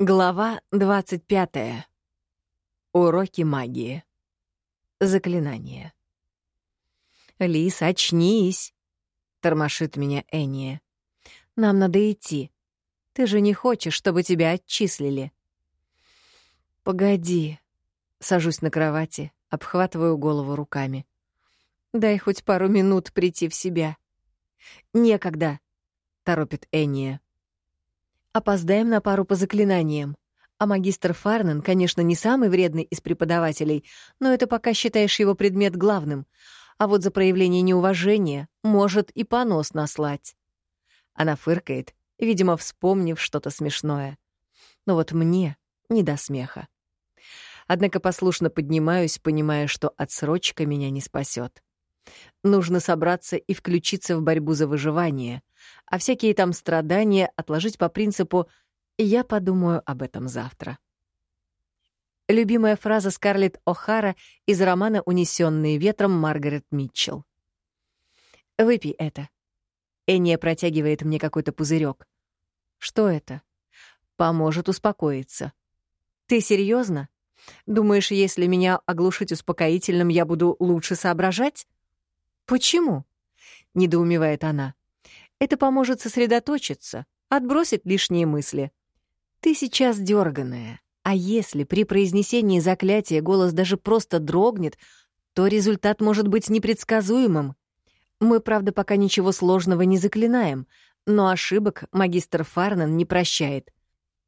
Глава 25. Уроки магии. Заклинание. «Лис, очнись!» — тормошит меня Энния. «Нам надо идти. Ты же не хочешь, чтобы тебя отчислили?» «Погоди». Сажусь на кровати, обхватываю голову руками. «Дай хоть пару минут прийти в себя». «Некогда», — торопит Энния. Опоздаем на пару по заклинаниям. А магистр Фарнен, конечно, не самый вредный из преподавателей, но это пока считаешь его предмет главным. А вот за проявление неуважения может и понос наслать. Она фыркает, видимо, вспомнив что-то смешное. Но вот мне не до смеха. Однако послушно поднимаюсь, понимая, что отсрочка меня не спасет. Нужно собраться и включиться в борьбу за выживание, а всякие там страдания отложить по принципу «я подумаю об этом завтра». Любимая фраза Скарлетт О'Хара из романа «Унесенные ветром» Маргарет Митчелл. «Выпей это». Энния протягивает мне какой-то пузырек. «Что это?» «Поможет успокоиться». «Ты серьезно? Думаешь, если меня оглушить успокоительным, я буду лучше соображать?» «Почему?» — недоумевает она. «Это поможет сосредоточиться, отбросить лишние мысли. Ты сейчас дерганая, а если при произнесении заклятия голос даже просто дрогнет, то результат может быть непредсказуемым. Мы, правда, пока ничего сложного не заклинаем, но ошибок магистр Фарнан не прощает.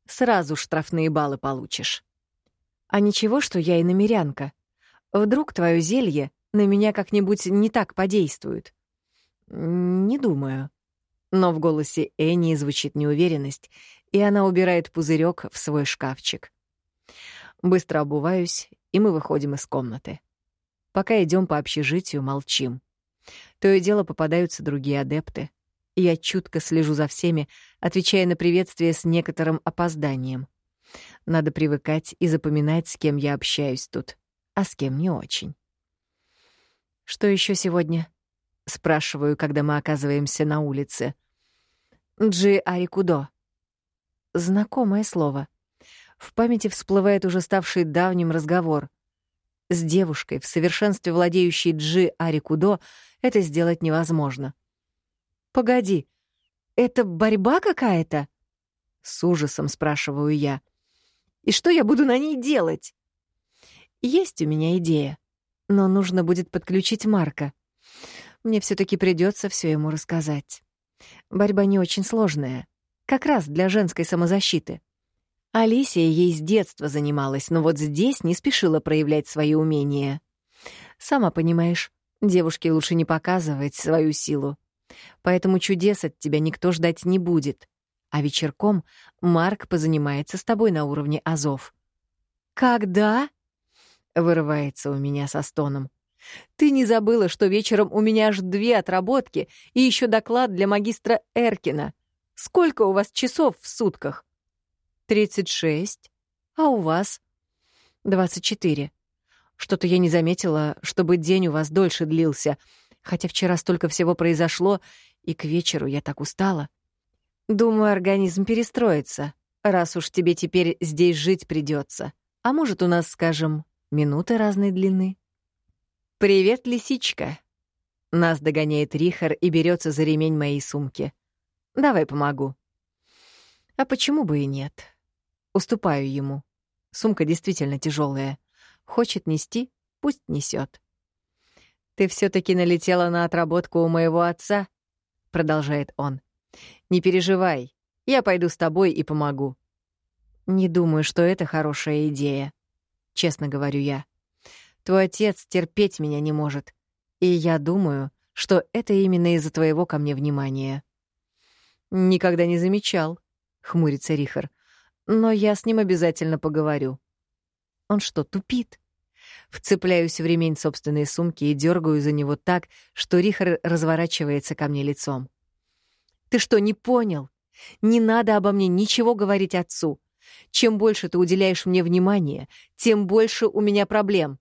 Сразу штрафные баллы получишь. А ничего, что я и намерянка. Вдруг твое зелье на меня как-нибудь не так подействуют? Не думаю. Но в голосе Энни звучит неуверенность, и она убирает пузырек в свой шкафчик. Быстро обуваюсь, и мы выходим из комнаты. Пока идем по общежитию, молчим. То и дело попадаются другие адепты. Я чутко слежу за всеми, отвечая на приветствие с некоторым опозданием. Надо привыкать и запоминать, с кем я общаюсь тут, а с кем не очень. «Что еще сегодня?» — спрашиваю, когда мы оказываемся на улице. «Джи Арикудо». Знакомое слово. В памяти всплывает уже ставший давним разговор. С девушкой, в совершенстве владеющей Джи Арикудо, это сделать невозможно. «Погоди, это борьба какая-то?» С ужасом спрашиваю я. «И что я буду на ней делать?» Есть у меня идея но нужно будет подключить Марка. Мне все таки придется все ему рассказать. Борьба не очень сложная, как раз для женской самозащиты. Алисия ей с детства занималась, но вот здесь не спешила проявлять свои умения. Сама понимаешь, девушке лучше не показывать свою силу. Поэтому чудес от тебя никто ждать не будет. А вечерком Марк позанимается с тобой на уровне азов. «Когда?» — вырывается у меня со стоном. «Ты не забыла, что вечером у меня аж две отработки и еще доклад для магистра Эркина. Сколько у вас часов в сутках?» «Тридцать шесть. А у вас?» «Двадцать четыре. Что-то я не заметила, чтобы день у вас дольше длился, хотя вчера столько всего произошло, и к вечеру я так устала. Думаю, организм перестроится, раз уж тебе теперь здесь жить придется. А может, у нас, скажем, минуты разной длины. «Привет, лисичка!» Нас догоняет Рихар и берется за ремень моей сумки. «Давай помогу». А почему бы и нет? Уступаю ему. Сумка действительно тяжелая. Хочет нести, пусть несет. «Ты все таки налетела на отработку у моего отца?» — продолжает он. «Не переживай, я пойду с тобой и помогу». Не думаю, что это хорошая идея честно говорю я. Твой отец терпеть меня не может. И я думаю, что это именно из-за твоего ко мне внимания. Никогда не замечал, хмурится Рихар. Но я с ним обязательно поговорю. Он что, тупит? Вцепляюсь в ремень собственной сумки и дергаю за него так, что Рихар разворачивается ко мне лицом. Ты что, не понял? Не надо обо мне ничего говорить отцу. Чем больше ты уделяешь мне внимания, тем больше у меня проблем.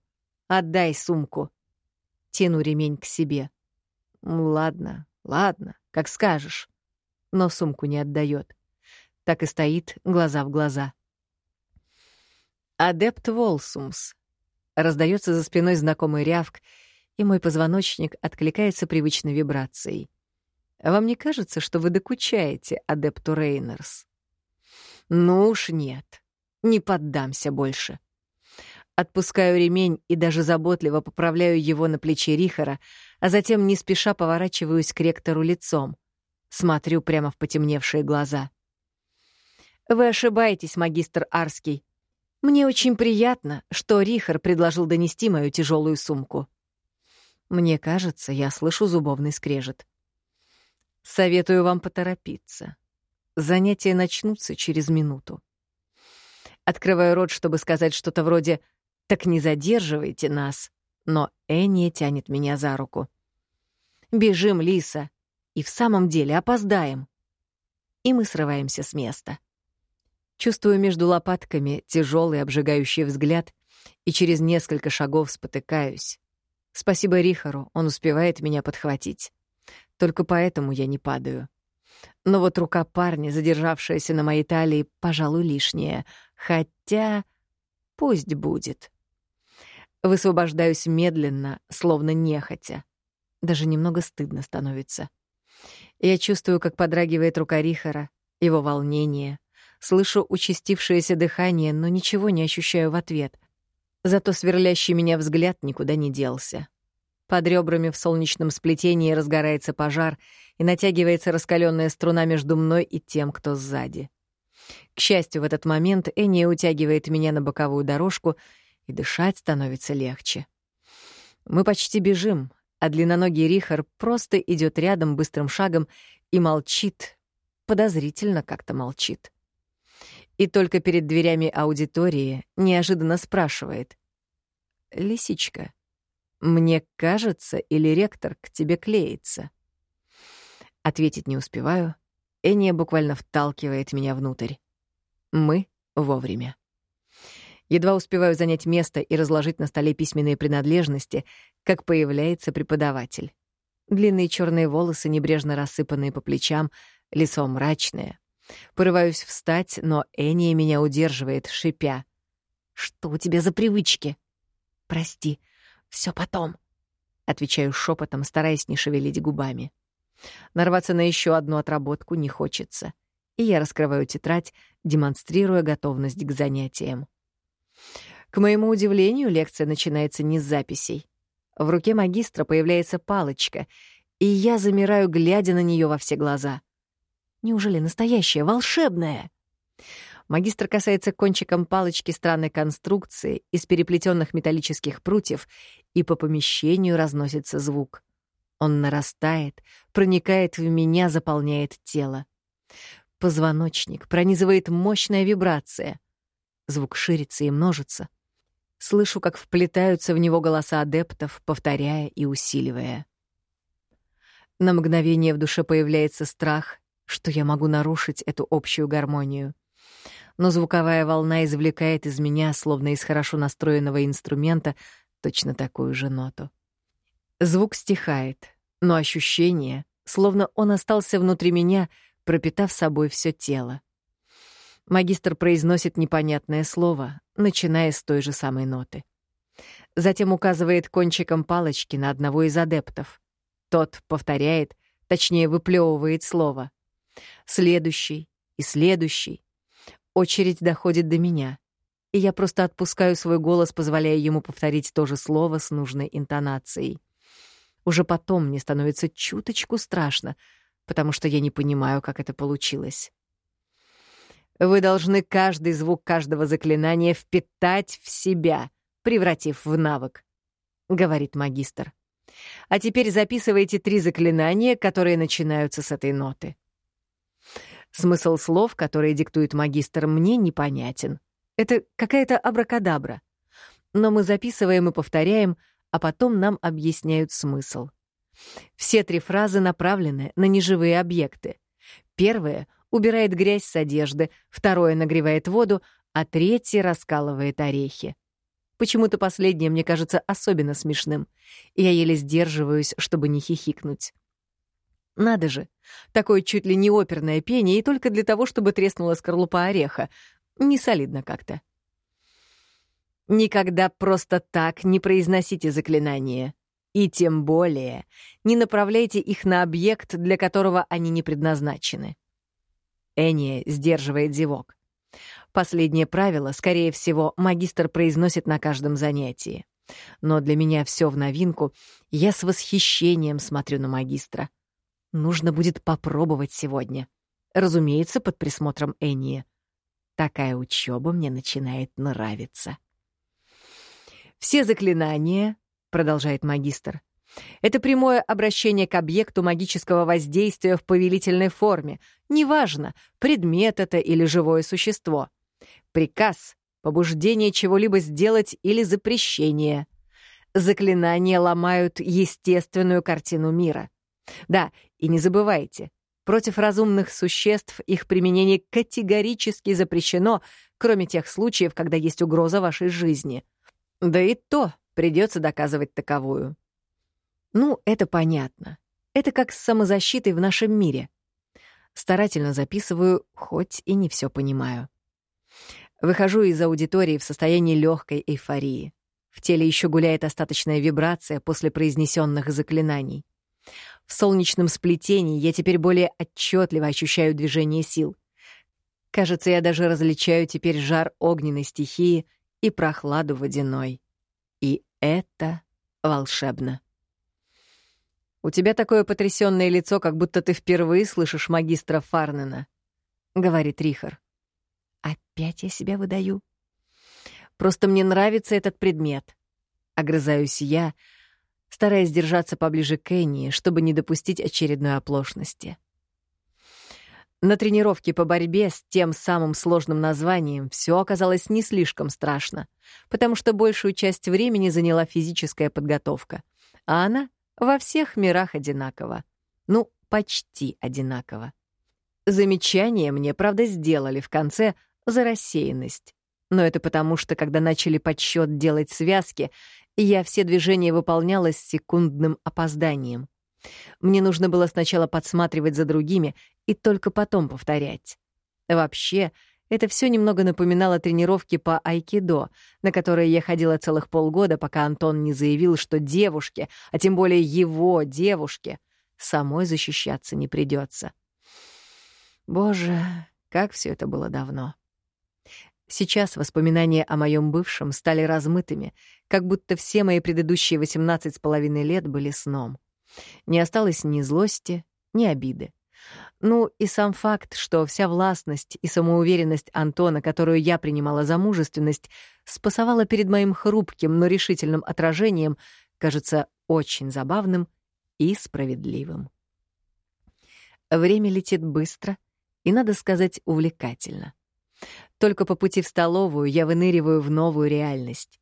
Отдай сумку. Тяну ремень к себе. Ладно, ладно, как скажешь. Но сумку не отдает. Так и стоит, глаза в глаза. Адепт Волсумс. Раздается за спиной знакомый рявк, и мой позвоночник откликается привычной вибрацией. Вам не кажется, что вы докучаете адепту Рейнерс? Ну уж нет, не поддамся больше. Отпускаю ремень и даже заботливо поправляю его на плече Рихара, а затем не спеша поворачиваюсь к ректору лицом. Смотрю прямо в потемневшие глаза. «Вы ошибаетесь, магистр Арский. Мне очень приятно, что Рихар предложил донести мою тяжелую сумку. Мне кажется, я слышу зубовный скрежет. Советую вам поторопиться. Занятия начнутся через минуту. Открываю рот, чтобы сказать что-то вроде «Так не задерживайте нас», но Энни тянет меня за руку. «Бежим, Лиса!» И в самом деле опоздаем. И мы срываемся с места. Чувствую между лопатками тяжелый обжигающий взгляд и через несколько шагов спотыкаюсь. Спасибо Рихару, он успевает меня подхватить. Только поэтому я не падаю. Но вот рука парня, задержавшаяся на моей талии, пожалуй, лишняя. Хотя пусть будет. Высвобождаюсь медленно, словно нехотя. Даже немного стыдно становится. Я чувствую, как подрагивает рука Рихара, его волнение — Слышу участившееся дыхание, но ничего не ощущаю в ответ. Зато сверлящий меня взгляд никуда не делся. Под ребрами в солнечном сплетении разгорается пожар и натягивается раскаленная струна между мной и тем, кто сзади. К счастью, в этот момент Энни утягивает меня на боковую дорожку, и дышать становится легче. Мы почти бежим, а длинноногий Рихар просто идет рядом быстрым шагом и молчит, подозрительно как-то молчит и только перед дверями аудитории неожиданно спрашивает. «Лисичка, мне кажется, или ректор к тебе клеится?» Ответить не успеваю. Эния буквально вталкивает меня внутрь. Мы вовремя. Едва успеваю занять место и разложить на столе письменные принадлежности, как появляется преподаватель. Длинные черные волосы, небрежно рассыпанные по плечам, лицо мрачное, Порываюсь встать, но Эния меня удерживает, шипя. «Что у тебя за привычки?» «Прости, все потом», — отвечаю шепотом, стараясь не шевелить губами. Нарваться на еще одну отработку не хочется, и я раскрываю тетрадь, демонстрируя готовность к занятиям. К моему удивлению, лекция начинается не с записей. В руке магистра появляется палочка, и я замираю, глядя на нее во все глаза — Неужели настоящее, волшебное? Магистр касается кончиком палочки странной конструкции из переплетенных металлических прутьев, и по помещению разносится звук. Он нарастает, проникает в меня, заполняет тело. Позвоночник пронизывает мощная вибрация. Звук ширится и множится. Слышу, как вплетаются в него голоса адептов, повторяя и усиливая. На мгновение в душе появляется страх что я могу нарушить эту общую гармонию. Но звуковая волна извлекает из меня, словно из хорошо настроенного инструмента, точно такую же ноту. Звук стихает, но ощущение, словно он остался внутри меня, пропитав собой все тело. Магистр произносит непонятное слово, начиная с той же самой ноты. Затем указывает кончиком палочки на одного из адептов. Тот повторяет, точнее выплевывает слово. Следующий и следующий. Очередь доходит до меня, и я просто отпускаю свой голос, позволяя ему повторить то же слово с нужной интонацией. Уже потом мне становится чуточку страшно, потому что я не понимаю, как это получилось. Вы должны каждый звук каждого заклинания впитать в себя, превратив в навык, — говорит магистр. А теперь записывайте три заклинания, которые начинаются с этой ноты. Смысл слов, которые диктует магистр, мне непонятен. Это какая-то абракадабра. Но мы записываем и повторяем, а потом нам объясняют смысл. Все три фразы направлены на неживые объекты. Первое — убирает грязь с одежды, второе — нагревает воду, а третье — раскалывает орехи. Почему-то последнее мне кажется особенно смешным, я еле сдерживаюсь, чтобы не хихикнуть. Надо же, такое чуть ли не оперное пение, и только для того, чтобы треснула скорлупа ореха. Не солидно как-то. Никогда просто так не произносите заклинания. И тем более не направляйте их на объект, для которого они не предназначены. Эния сдерживает зевок. Последнее правило, скорее всего, магистр произносит на каждом занятии. Но для меня все в новинку, я с восхищением смотрю на магистра. Нужно будет попробовать сегодня. Разумеется, под присмотром Энни. Такая учеба мне начинает нравиться. Все заклинания, продолжает магистр, это прямое обращение к объекту магического воздействия в повелительной форме. Неважно, предмет это или живое существо. Приказ, побуждение чего-либо сделать или запрещение. Заклинания ломают естественную картину мира. Да, и не забывайте, против разумных существ их применение категорически запрещено, кроме тех случаев, когда есть угроза вашей жизни — да и то придется доказывать таковую. Ну, это понятно. Это как с самозащитой в нашем мире. Старательно записываю, хоть и не все понимаю. Выхожу из аудитории в состоянии легкой эйфории. В теле еще гуляет остаточная вибрация после произнесенных заклинаний. В солнечном сплетении я теперь более отчетливо ощущаю движение сил. Кажется, я даже различаю теперь жар огненной стихии и прохладу водяной. И это волшебно. «У тебя такое потрясённое лицо, как будто ты впервые слышишь магистра Фарнена», — говорит Рихар. «Опять я себя выдаю?» «Просто мне нравится этот предмет», — огрызаюсь я, стараясь держаться поближе к Энни, чтобы не допустить очередной оплошности. На тренировке по борьбе с тем самым сложным названием все оказалось не слишком страшно, потому что большую часть времени заняла физическая подготовка, а она во всех мирах одинакова. Ну, почти одинаково. Замечание мне, правда, сделали в конце за рассеянность. Но это потому, что когда начали подсчет делать связки, я все движения выполняла с секундным опозданием. Мне нужно было сначала подсматривать за другими и только потом повторять. Вообще, это все немного напоминало тренировки по айкидо, на которые я ходила целых полгода, пока Антон не заявил, что девушке, а тем более его девушке, самой защищаться не придется. Боже, как все это было давно. Сейчас воспоминания о моем бывшем стали размытыми, как будто все мои предыдущие 18 с половиной лет были сном. Не осталось ни злости, ни обиды. Ну и сам факт, что вся властность и самоуверенность Антона, которую я принимала за мужественность, спасовала перед моим хрупким, но решительным отражением, кажется очень забавным и справедливым. Время летит быстро и, надо сказать, увлекательно. Только по пути в столовую я выныриваю в новую реальность.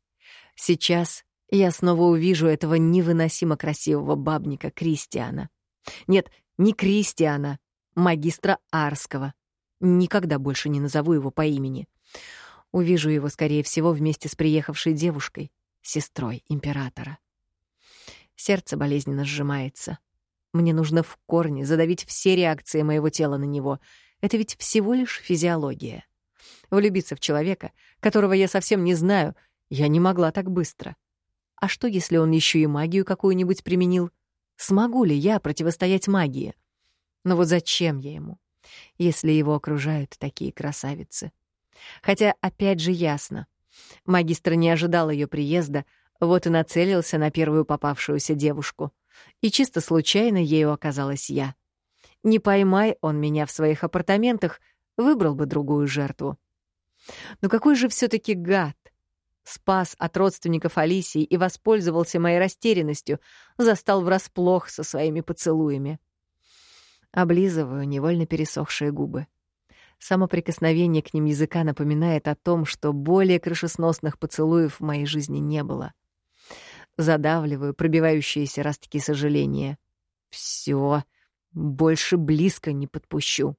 Сейчас я снова увижу этого невыносимо красивого бабника Кристиана. Нет, не Кристиана, магистра Арского. Никогда больше не назову его по имени. Увижу его, скорее всего, вместе с приехавшей девушкой, сестрой императора. Сердце болезненно сжимается. Мне нужно в корне задавить все реакции моего тела на него. Это ведь всего лишь физиология. Влюбиться в человека, которого я совсем не знаю, я не могла так быстро. А что, если он еще и магию какую-нибудь применил? Смогу ли я противостоять магии? Но вот зачем я ему, если его окружают такие красавицы? Хотя, опять же, ясно. Магистр не ожидал ее приезда, вот и нацелился на первую попавшуюся девушку. И чисто случайно ею оказалась я. Не поймай он меня в своих апартаментах, выбрал бы другую жертву. Но какой же все таки гад! спас от родственников Алисии и воспользовался моей растерянностью, застал врасплох со своими поцелуями. Облизываю невольно пересохшие губы. Само прикосновение к ним языка напоминает о том, что более крышесносных поцелуев в моей жизни не было. Задавливаю пробивающиеся ростки сожаления. Все, больше близко не подпущу.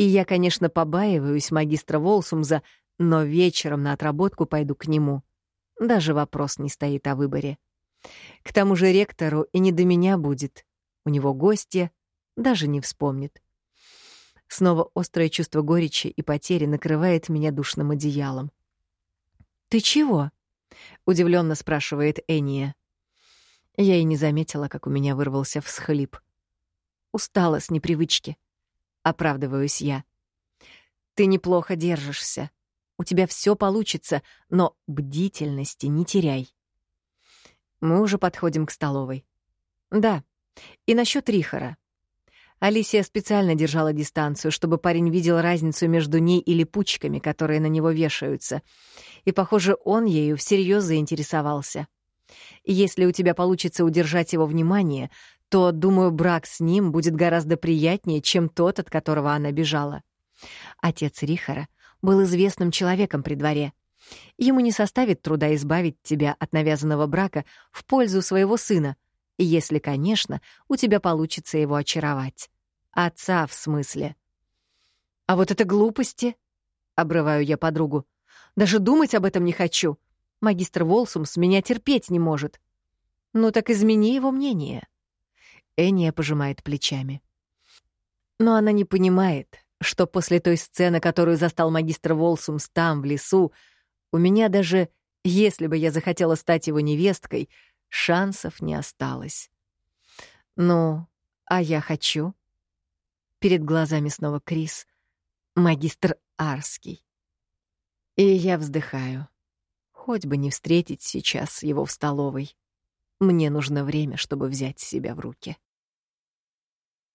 И я, конечно, побаиваюсь магистра Волсумза, но вечером на отработку пойду к нему. Даже вопрос не стоит о выборе. К тому же ректору и не до меня будет. У него гости, даже не вспомнит. Снова острое чувство горечи и потери накрывает меня душным одеялом. «Ты чего?» — удивленно спрашивает Эния. Я и не заметила, как у меня вырвался всхлип. Устала с непривычки. Оправдываюсь я. Ты неплохо держишься. У тебя все получится, но бдительности не теряй. Мы уже подходим к столовой. Да, и насчет Рихара. Алисия специально держала дистанцию, чтобы парень видел разницу между ней и липучками, которые на него вешаются. И, похоже, он ею всерьез заинтересовался. Если у тебя получится удержать его внимание, то, думаю, брак с ним будет гораздо приятнее, чем тот, от которого она бежала. Отец Рихара был известным человеком при дворе. Ему не составит труда избавить тебя от навязанного брака в пользу своего сына — если, конечно, у тебя получится его очаровать. Отца, в смысле. А вот это глупости, — обрываю я подругу. Даже думать об этом не хочу. Магистр Волсумс меня терпеть не может. Ну так измени его мнение. Эния пожимает плечами. Но она не понимает, что после той сцены, которую застал магистр Волсумс там, в лесу, у меня даже, если бы я захотела стать его невесткой, шансов не осталось. Ну, а я хочу. Перед глазами снова Крис, магистр Арский. И я вздыхаю. Хоть бы не встретить сейчас его в столовой. Мне нужно время, чтобы взять себя в руки.